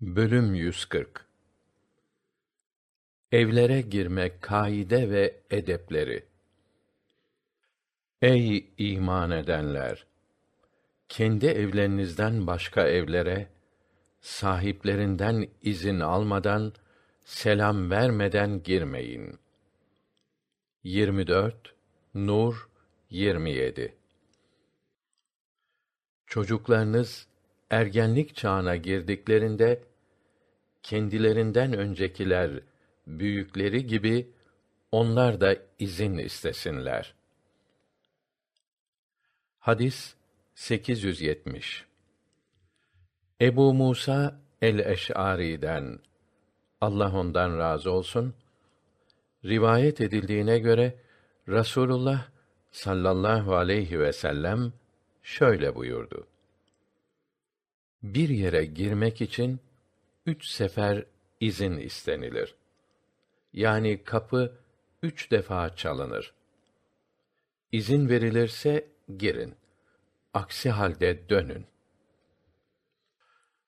Bölüm 140 Evlere girme kaide ve edepleri. Ey iman edenler! Kendi evlerinizden başka evlere sahiplerinden izin almadan, selam vermeden girmeyin. 24 Nur 27 Çocuklarınız ergenlik çağına girdiklerinde kendilerinden öncekiler büyükleri gibi onlar da izin istesinler. Hadis 870 Ebu Musa el-Eş'ari'den Allah ondan razı olsun rivayet edildiğine göre Rasulullah sallallahu aleyhi ve sellem şöyle buyurdu. Bir yere girmek için üç sefer izin istenilir. Yani kapı üç defa çalınır. İzin verilirse girin. Aksi halde dönün.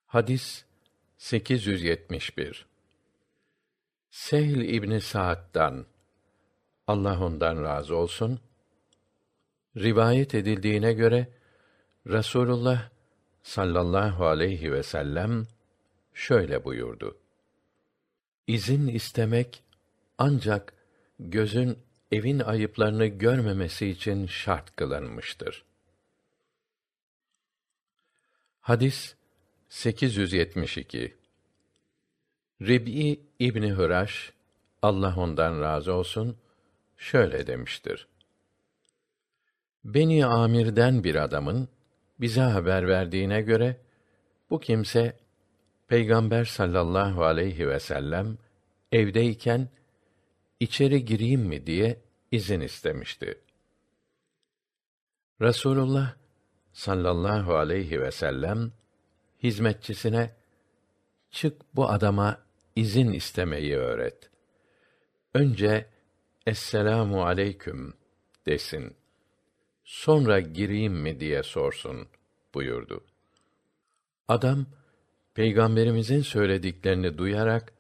Hadis 871 Sehl İbni Sa'd'dan Allah ondan razı olsun rivayet edildiğine göre Rasulullah sallallahu aleyhi ve sellem şöyle buyurdu. İzin istemek ancak gözün evin ayıplarını görmemesi için şart kılınmıştır. Hadis 872 Rib'i İbni Hıraş, Allah ondan razı olsun, şöyle demiştir. Beni Amir'den bir adamın bize haber verdiğine göre bu kimse Peygamber sallallahu aleyhi ve sellem evdeyken içeri gireyim mi diye izin istemişti. Rasulullah sallallahu aleyhi ve sellem hizmetçisine çık bu adama izin istemeyi öğret. Önce Esselamu aleyküm desin. Sonra gireyim mi diye sorsun buyurdu. Adam Peygamberimizin söylediklerini duyarak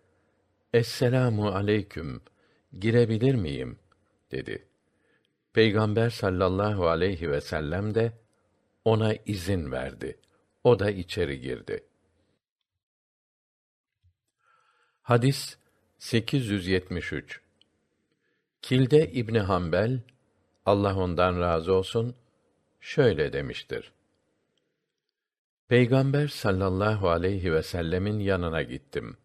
Esselamu aleyküm girebilir miyim dedi. Peygamber sallallahu aleyhi ve sellem de ona izin verdi. O da içeri girdi. Hadis 873 Kilde İbni Hanbel Allah ondan razı olsun şöyle demiştir. Peygamber sallallahu aleyhi ve sellemin yanına gittim.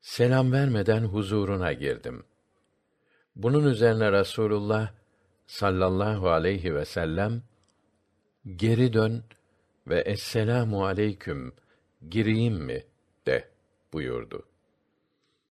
Selam vermeden huzuruna girdim. Bunun üzerine Rasulullah sallallahu aleyhi ve sellem geri dön ve esselamu aleyküm gireyim mi de buyurdu.